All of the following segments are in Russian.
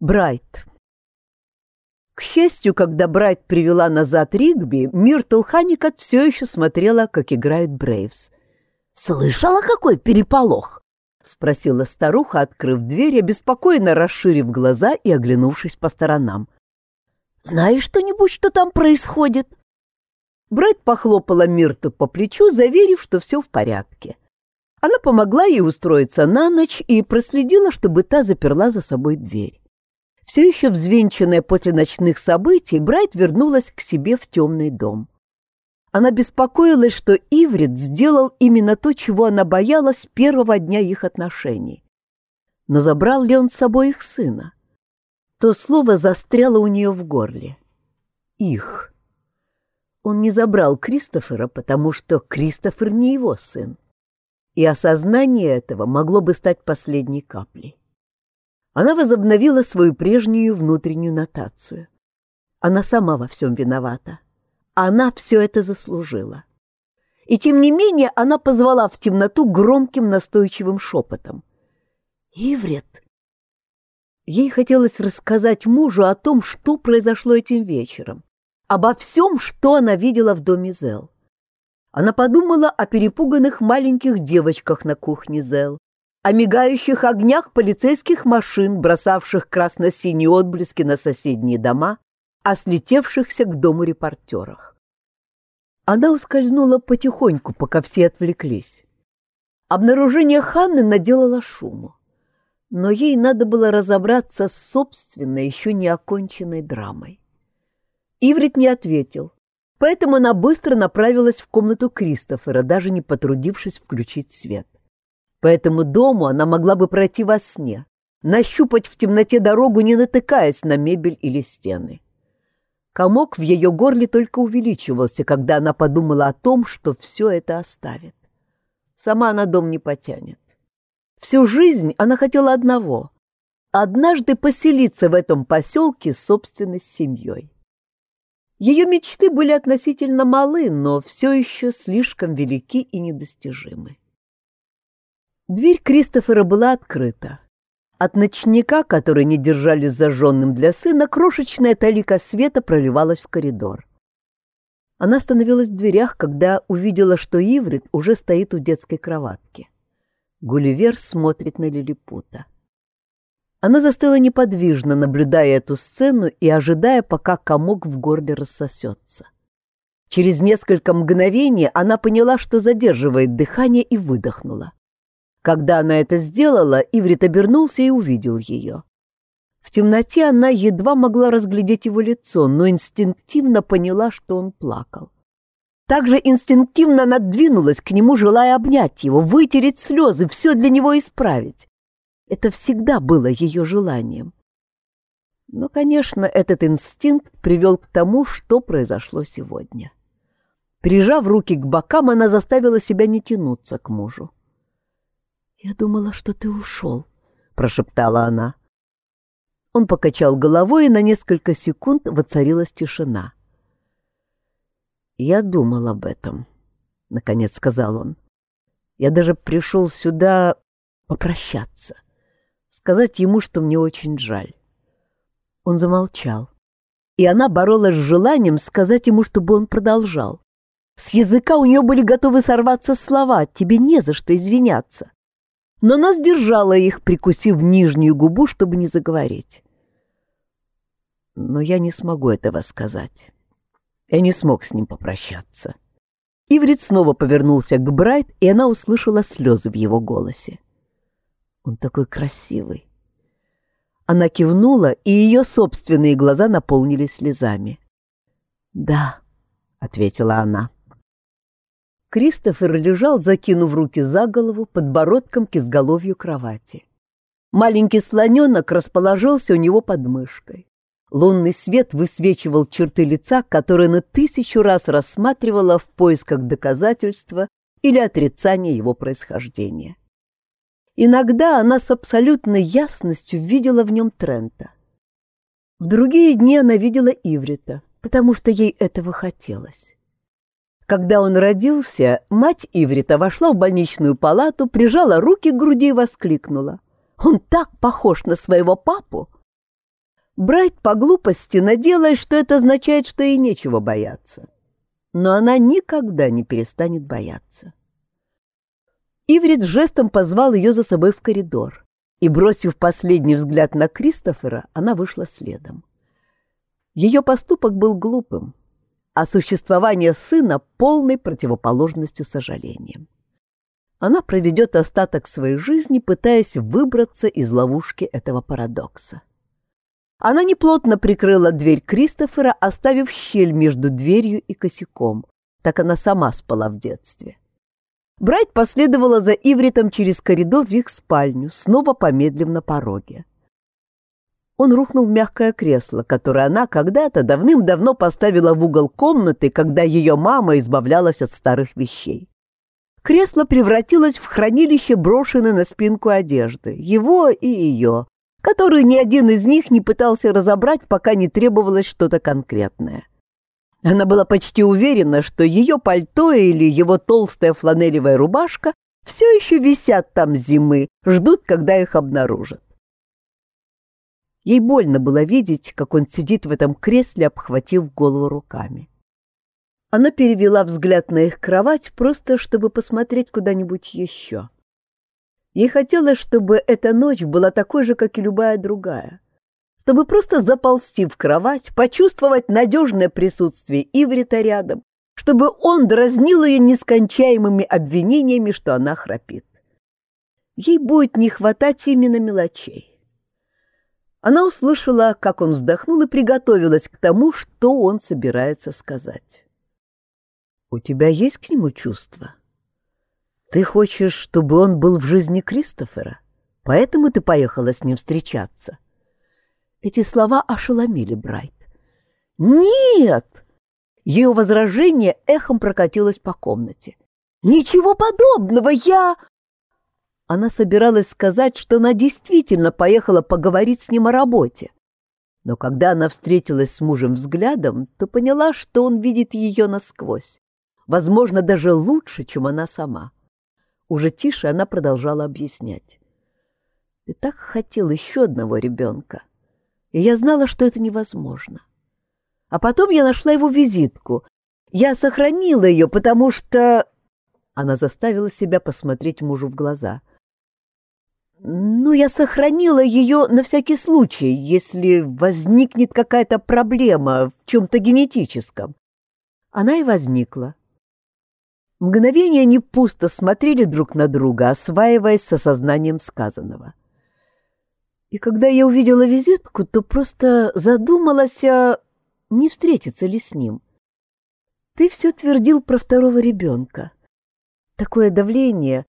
Брайт. К счастью, когда Брайт привела назад Ригби, Миртл Ханикот все еще смотрела, как играет Брейвс. «Слышала, какой переполох?» — спросила старуха, открыв дверь, обеспокоенно расширив глаза и оглянувшись по сторонам. «Знаешь что-нибудь, что там происходит?» Брайт похлопала Миртл по плечу, заверив, что все в порядке. Она помогла ей устроиться на ночь и проследила, чтобы та заперла за собой дверь. Все еще взвинченная после ночных событий, Брайт вернулась к себе в темный дом. Она беспокоилась, что Иврит сделал именно то, чего она боялась с первого дня их отношений. Но забрал ли он с собой их сына? То слово застряло у нее в горле. Их. Он не забрал Кристофера, потому что Кристофер не его сын. И осознание этого могло бы стать последней каплей. Она возобновила свою прежнюю внутреннюю нотацию. Она сама во всем виновата. Она все это заслужила. И тем не менее она позвала в темноту громким настойчивым шепотом. «Иврит!» Ей хотелось рассказать мужу о том, что произошло этим вечером, обо всем, что она видела в доме Зел. Она подумала о перепуганных маленьких девочках на кухне Зел, о мигающих огнях полицейских машин, бросавших красно-синие отблески на соседние дома, о слетевшихся к дому репортерах. Она ускользнула потихоньку, пока все отвлеклись. Обнаружение Ханны наделало шуму, но ей надо было разобраться с собственной, еще не оконченной драмой. Иврит не ответил, поэтому она быстро направилась в комнату Кристофера, даже не потрудившись включить свет. По этому дому она могла бы пройти во сне, нащупать в темноте дорогу, не натыкаясь на мебель или стены. Комок в ее горле только увеличивался, когда она подумала о том, что все это оставит. Сама она дом не потянет. Всю жизнь она хотела одного — однажды поселиться в этом поселке с собственной семьей. Ее мечты были относительно малы, но все еще слишком велики и недостижимы. Дверь Кристофера была открыта. От ночника, который не держали зажженным для сына, крошечная талика света проливалась в коридор. Она остановилась в дверях, когда увидела, что Иврит уже стоит у детской кроватки. Гулливер смотрит на Лилипута. Она застыла неподвижно, наблюдая эту сцену и ожидая, пока комок в горле рассосется. Через несколько мгновений она поняла, что задерживает дыхание, и выдохнула. Когда она это сделала, Иврит обернулся и увидел ее. В темноте она едва могла разглядеть его лицо, но инстинктивно поняла, что он плакал. Также инстинктивно надвинулась к нему, желая обнять его, вытереть слезы, все для него исправить. Это всегда было ее желанием. Но, конечно, этот инстинкт привел к тому, что произошло сегодня. Прижав руки к бокам, она заставила себя не тянуться к мужу. «Я думала, что ты ушел», — прошептала она. Он покачал головой, и на несколько секунд воцарилась тишина. «Я думал об этом», — наконец сказал он. «Я даже пришел сюда попрощаться, сказать ему, что мне очень жаль». Он замолчал, и она боролась с желанием сказать ему, чтобы он продолжал. С языка у нее были готовы сорваться слова «тебе не за что извиняться» но она сдержала их, прикусив нижнюю губу, чтобы не заговорить. Но я не смогу этого сказать. Я не смог с ним попрощаться. Иврит снова повернулся к Брайт, и она услышала слезы в его голосе. Он такой красивый. Она кивнула, и ее собственные глаза наполнились слезами. «Да», — ответила она. Кристофер лежал, закинув руки за голову, подбородком к изголовью кровати. Маленький слоненок расположился у него под мышкой. Лунный свет высвечивал черты лица, которые она тысячу раз рассматривала в поисках доказательства или отрицания его происхождения. Иногда она с абсолютной ясностью видела в нем Трента. В другие дни она видела Иврита, потому что ей этого хотелось. Когда он родился, мать Иврита вошла в больничную палату, прижала руки к груди и воскликнула. «Он так похож на своего папу!» Брайт по глупости надеялась, что это означает, что ей нечего бояться. Но она никогда не перестанет бояться. Иврит жестом позвал ее за собой в коридор, и, бросив последний взгляд на Кристофера, она вышла следом. Ее поступок был глупым, а существование сына — полной противоположностью сожалением. Она проведет остаток своей жизни, пытаясь выбраться из ловушки этого парадокса. Она неплотно прикрыла дверь Кристофера, оставив щель между дверью и косяком. Так она сама спала в детстве. Брайт последовала за Ивритом через коридор в их спальню, снова помедлив на пороге. Он рухнул в мягкое кресло, которое она когда-то давным-давно поставила в угол комнаты, когда ее мама избавлялась от старых вещей. Кресло превратилось в хранилище брошенной на спинку одежды, его и ее, которую ни один из них не пытался разобрать, пока не требовалось что-то конкретное. Она была почти уверена, что ее пальто или его толстая фланелевая рубашка все еще висят там зимы, ждут, когда их обнаружат. Ей больно было видеть, как он сидит в этом кресле, обхватив голову руками. Она перевела взгляд на их кровать, просто чтобы посмотреть куда-нибудь еще. Ей хотелось, чтобы эта ночь была такой же, как и любая другая чтобы просто заползти в кровать, почувствовать надежное присутствие Иврита рядом, чтобы он дразнил ее нескончаемыми обвинениями, что она храпит. Ей будет не хватать именно мелочей. Она услышала, как он вздохнул и приготовилась к тому, что он собирается сказать. «У тебя есть к нему чувства? Ты хочешь, чтобы он был в жизни Кристофера? Поэтому ты поехала с ним встречаться?» Эти слова ошеломили Брайт. «Нет!» Ее возражение эхом прокатилось по комнате. «Ничего подобного! Я...» Она собиралась сказать, что она действительно поехала поговорить с ним о работе. Но когда она встретилась с мужем взглядом, то поняла, что он видит ее насквозь. Возможно, даже лучше, чем она сама. Уже тише она продолжала объяснять. «Ты так хотел еще одного ребенка и я знала, что это невозможно. А потом я нашла его визитку. Я сохранила ее, потому что... Она заставила себя посмотреть мужу в глаза. «Ну, я сохранила ее на всякий случай, если возникнет какая-то проблема в чем-то генетическом». Она и возникла. Мгновения не пусто смотрели друг на друга, осваиваясь с осознанием сказанного. — и когда я увидела визитку, то просто задумалась, а не встретиться ли с ним. Ты все твердил про второго ребенка. Такое давление,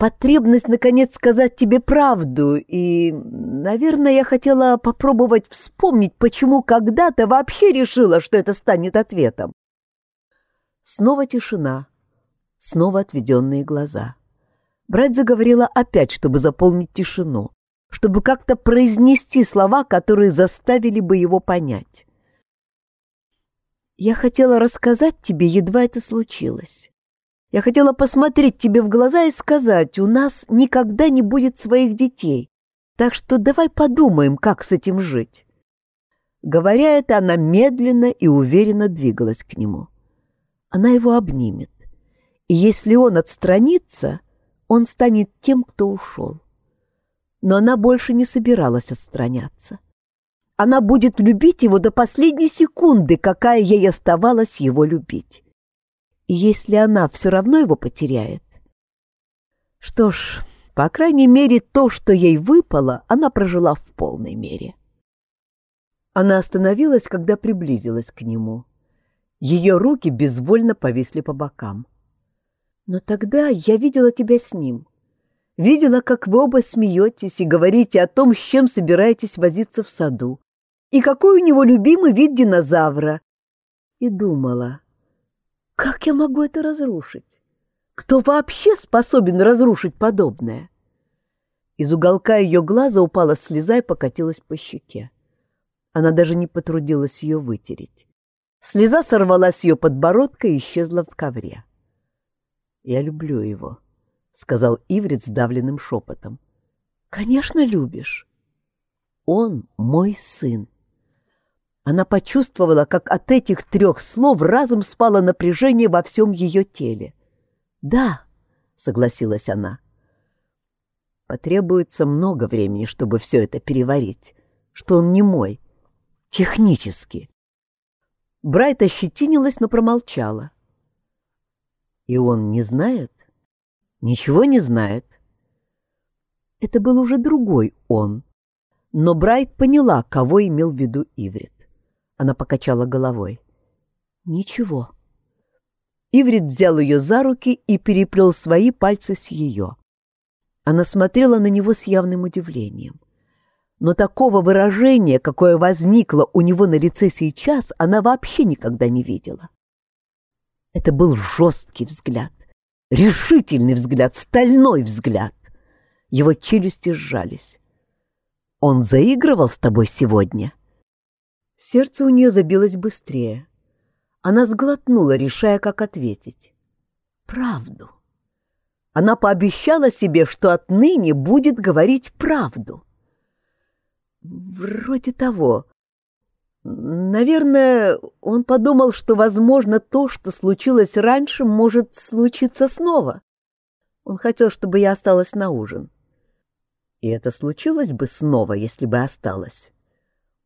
потребность, наконец, сказать тебе правду, и, наверное, я хотела попробовать вспомнить, почему когда-то вообще решила, что это станет ответом. Снова тишина, снова отведенные глаза. Брать заговорила опять, чтобы заполнить тишину чтобы как-то произнести слова, которые заставили бы его понять. «Я хотела рассказать тебе, едва это случилось. Я хотела посмотреть тебе в глаза и сказать, у нас никогда не будет своих детей, так что давай подумаем, как с этим жить». Говоря это, она медленно и уверенно двигалась к нему. Она его обнимет. И если он отстранится, он станет тем, кто ушел но она больше не собиралась отстраняться. Она будет любить его до последней секунды, какая ей оставалось его любить. Если она все равно его потеряет... Что ж, по крайней мере, то, что ей выпало, она прожила в полной мере. Она остановилась, когда приблизилась к нему. Ее руки безвольно повисли по бокам. «Но тогда я видела тебя с ним. Видела, как вы оба смеетесь и говорите о том, с чем собираетесь возиться в саду, и какой у него любимый вид динозавра. И думала, как я могу это разрушить? Кто вообще способен разрушить подобное? Из уголка ее глаза упала слеза и покатилась по щеке. Она даже не потрудилась ее вытереть. Слеза сорвалась с ее подбородка и исчезла в ковре. Я люблю его. — сказал Иврит сдавленным шепотом. «Конечно, любишь». Он мой сын. Она почувствовала, как от этих трех слов разом спало напряжение во всем ее теле. «Да», — согласилась она. «Потребуется много времени, чтобы все это переварить, что он не мой, технически». Брайт ощетинилась, но промолчала. «И он не знает?» «Ничего не знает». Это был уже другой он, но Брайт поняла, кого имел в виду Иврит. Она покачала головой. «Ничего». Иврит взял ее за руки и переплел свои пальцы с ее. Она смотрела на него с явным удивлением. Но такого выражения, какое возникло у него на лице сейчас, она вообще никогда не видела. Это был жесткий взгляд, решительный взгляд, стальной взгляд. Его челюсти сжались. «Он заигрывал с тобой сегодня?» Сердце у нее забилось быстрее. Она сглотнула, решая, как ответить. Правду. Она пообещала себе, что отныне будет говорить правду. Вроде того. Наверное, он подумал, что, возможно, то, что случилось раньше, может случиться снова. Он хотел, чтобы я осталась на ужин. И это случилось бы снова, если бы осталась.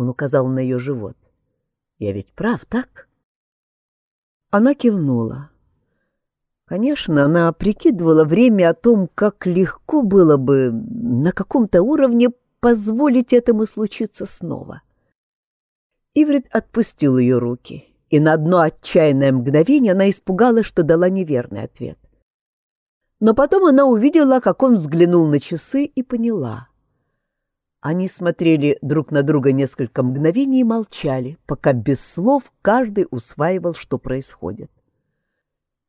Он указал на ее живот. «Я ведь прав, так?» Она кивнула. Конечно, она прикидывала время о том, как легко было бы на каком-то уровне позволить этому случиться снова. Иврит отпустил ее руки, и на одно отчаянное мгновение она испугалась, что дала неверный ответ. Но потом она увидела, как он взглянул на часы и поняла. Они смотрели друг на друга несколько мгновений и молчали, пока без слов каждый усваивал, что происходит.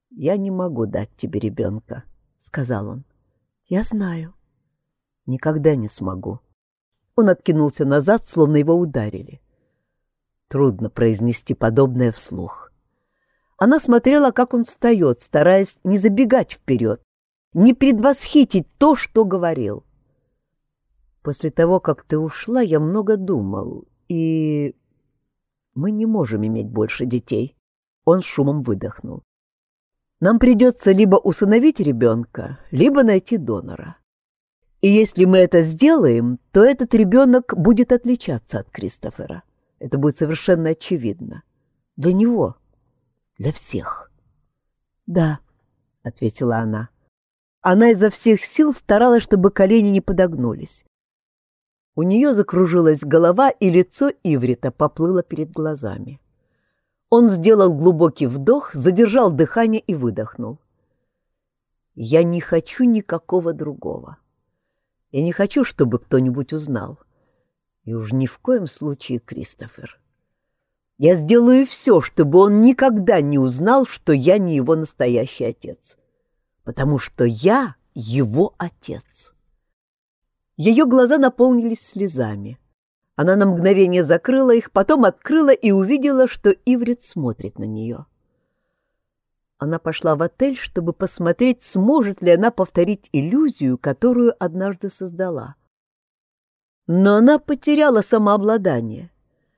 «Я не могу дать тебе ребенка», — сказал он. «Я знаю». «Никогда не смогу». Он откинулся назад, словно его ударили. Трудно произнести подобное вслух. Она смотрела, как он встает, стараясь не забегать вперед, не предвосхитить то, что говорил. После того, как ты ушла, я много думал, и... Мы не можем иметь больше детей. Он шумом выдохнул. Нам придется либо усыновить ребенка, либо найти донора. И если мы это сделаем, то этот ребенок будет отличаться от Кристофера. Это будет совершенно очевидно. Для него, для всех. «Да», — ответила она. Она изо всех сил старалась, чтобы колени не подогнулись. У нее закружилась голова, и лицо Иврита поплыло перед глазами. Он сделал глубокий вдох, задержал дыхание и выдохнул. «Я не хочу никакого другого. Я не хочу, чтобы кто-нибудь узнал. И уж ни в коем случае Кристофер. Я сделаю все, чтобы он никогда не узнал, что я не его настоящий отец. Потому что я его отец». Ее глаза наполнились слезами. Она на мгновение закрыла их, потом открыла и увидела, что Иврит смотрит на нее. Она пошла в отель, чтобы посмотреть, сможет ли она повторить иллюзию, которую однажды создала. Но она потеряла самообладание,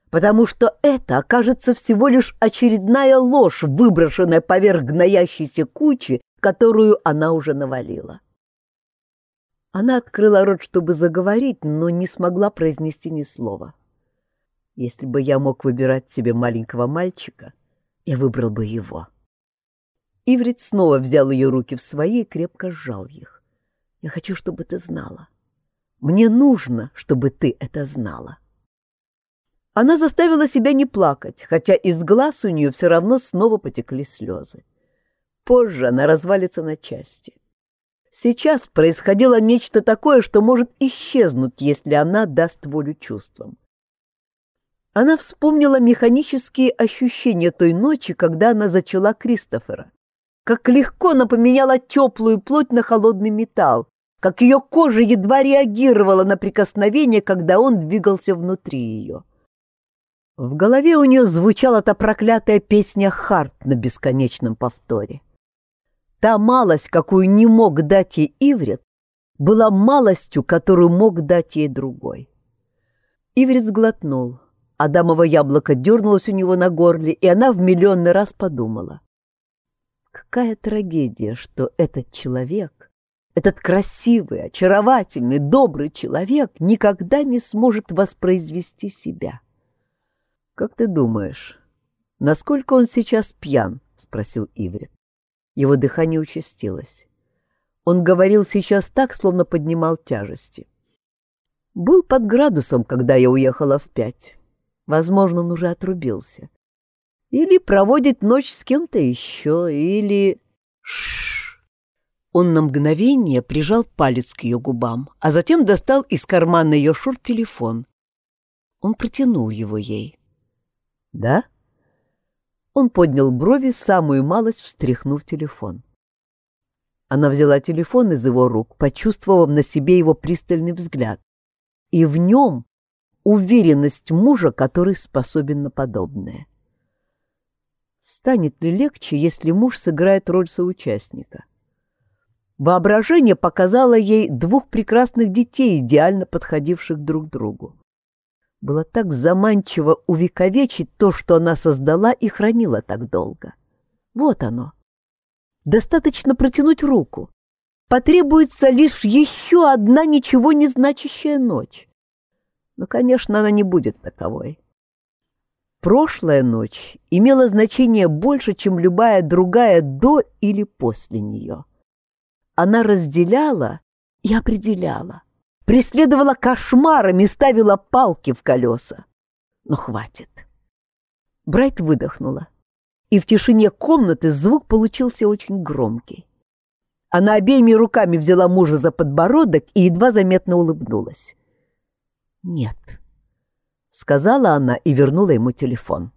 потому что это окажется всего лишь очередная ложь, выброшенная поверх гноящейся кучи, которую она уже навалила. Она открыла рот, чтобы заговорить, но не смогла произнести ни слова. Если бы я мог выбирать себе маленького мальчика, я выбрал бы его. Иврит снова взял ее руки в свои и крепко сжал их. Я хочу, чтобы ты знала. Мне нужно, чтобы ты это знала. Она заставила себя не плакать, хотя из глаз у нее все равно снова потекли слезы. Позже она развалится на части. Сейчас происходило нечто такое, что может исчезнуть, если она даст волю чувствам. Она вспомнила механические ощущения той ночи, когда она зачала Кристофера. Как легко она поменяла теплую плоть на холодный металл, как ее кожа едва реагировала на прикосновение, когда он двигался внутри ее. В голове у нее звучала та проклятая песня «Харт» на бесконечном повторе. Та малость, какую не мог дать ей Иврит, была малостью, которую мог дать ей другой. Иврит сглотнул. Адамово яблоко дернулось у него на горле, и она в миллионный раз подумала. Какая трагедия, что этот человек, этот красивый, очаровательный, добрый человек никогда не сможет воспроизвести себя. «Как ты думаешь, насколько он сейчас пьян?» — спросил Иврит. Его дыхание участилось. Он говорил сейчас так, словно поднимал тяжести. Был под градусом, когда я уехала в пять. Возможно, он уже отрубился. Или проводит ночь с кем-то еще, или... Шш. Он на мгновение прижал палец к ее губам, а затем достал из кармана ее шорт телефон. Он протянул его ей. «Да?» Он поднял брови, самую малость встряхнув телефон. Она взяла телефон из его рук, почувствовав на себе его пристальный взгляд. И в нем уверенность мужа, который способен на подобное. Станет ли легче, если муж сыграет роль соучастника? Воображение показало ей двух прекрасных детей, идеально подходивших друг другу. Было так заманчиво увековечить то, что она создала и хранила так долго. Вот оно. Достаточно протянуть руку. Потребуется лишь еще одна ничего не значащая ночь. Но, конечно, она не будет таковой. Прошлая ночь имела значение больше, чем любая другая до или после нее. Она разделяла и определяла, преследовала кошмарами, ставила палки в колеса. Но хватит. Брайт выдохнула, и в тишине комнаты звук получился очень громкий. Она обеими руками взяла мужа за подбородок и едва заметно улыбнулась. «Нет», — сказала она и вернула ему телефон.